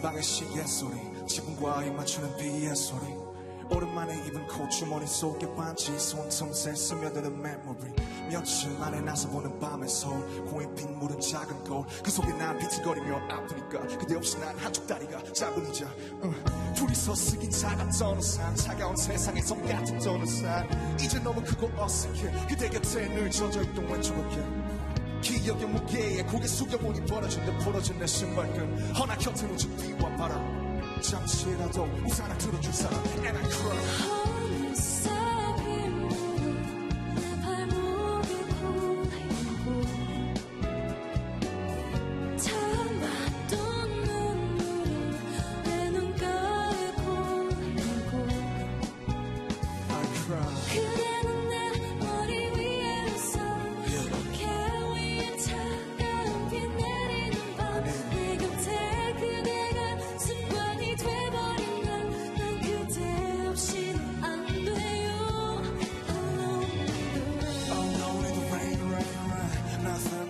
방엔 시계 소리 지붕과 입 맞추는 비의 소리. 오랜만에 입은 코트 주머니 속에 반지 손틈새 스며드는 memory. 며칠 만에 나서 보는 밤의 서울 고인 빗물은 작은 거울. 그 속에 난 비틀거리며 아프니까 그대 없이 난 한쪽 다리가 짧은 의자 응. 둘이서 쓰긴 작았던 우산 차가운 세상에 섬 같았던 우산. 이젠 너무 크고 어색해. 그대 곁에 늘 젖어있던 왼쪽 어깨 기억의 무게에 고개 숙여보니 벌어진 듯 풀어진 내 신발끈. 허나 곁에 묻힌 비와 바람 잠시라도 우산을 들어줄 사람. And I cry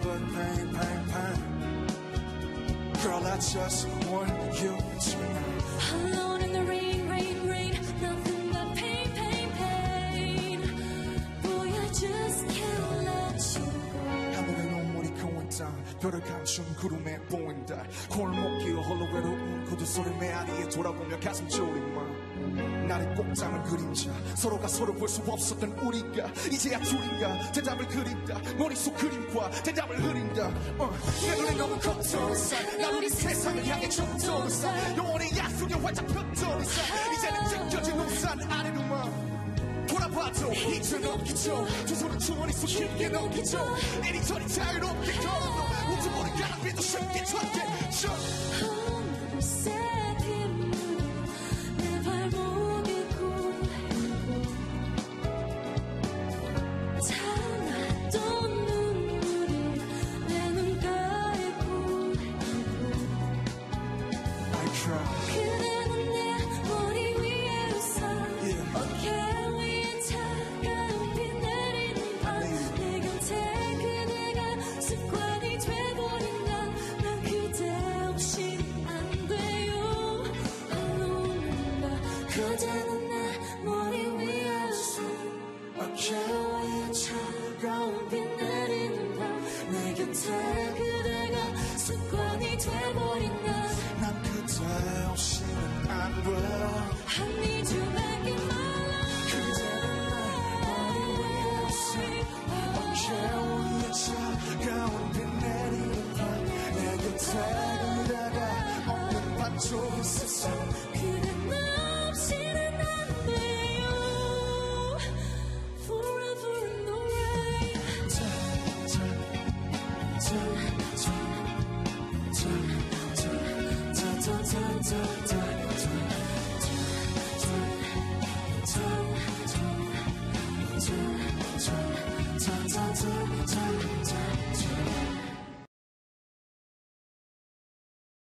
but pain, pain, pain Girl, I just want you tonight Alone 별을 감춘 구름에 보인다 골목길 홀로 외로운 구두 소리 메아리에 돌아보며 가슴 졸이만 나를 꼭 담은 그림자 서로가 서로 볼 수 없었던 우리가 이제야 둘인가? 대답을 그린다. 머릿속 그림과 대답을 흐린다. 어, 내 눈에 너무 겉도는 난 우리 세상을 향해 산 영원히 약속에 활짝 이산 이제는 찢겨진 우산 아래로만 돌아봐도 이제 넘기죠 두 손을 주머니 속 깊게 넘기죠. 이리저리 자유롭게 걸어 그대는 내 머리 위에 웃어 어깨 위에 차가운 비 내리는 밤내 곁에 그대가 습관이 돼버 chu chu chu